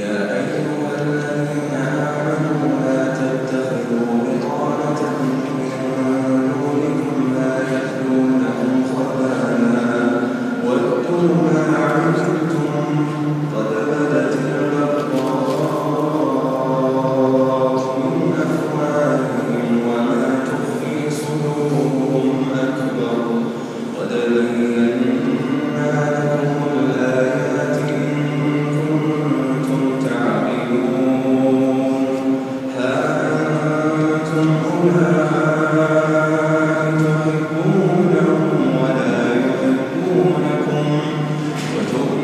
يا أيها الذين آمنوا تو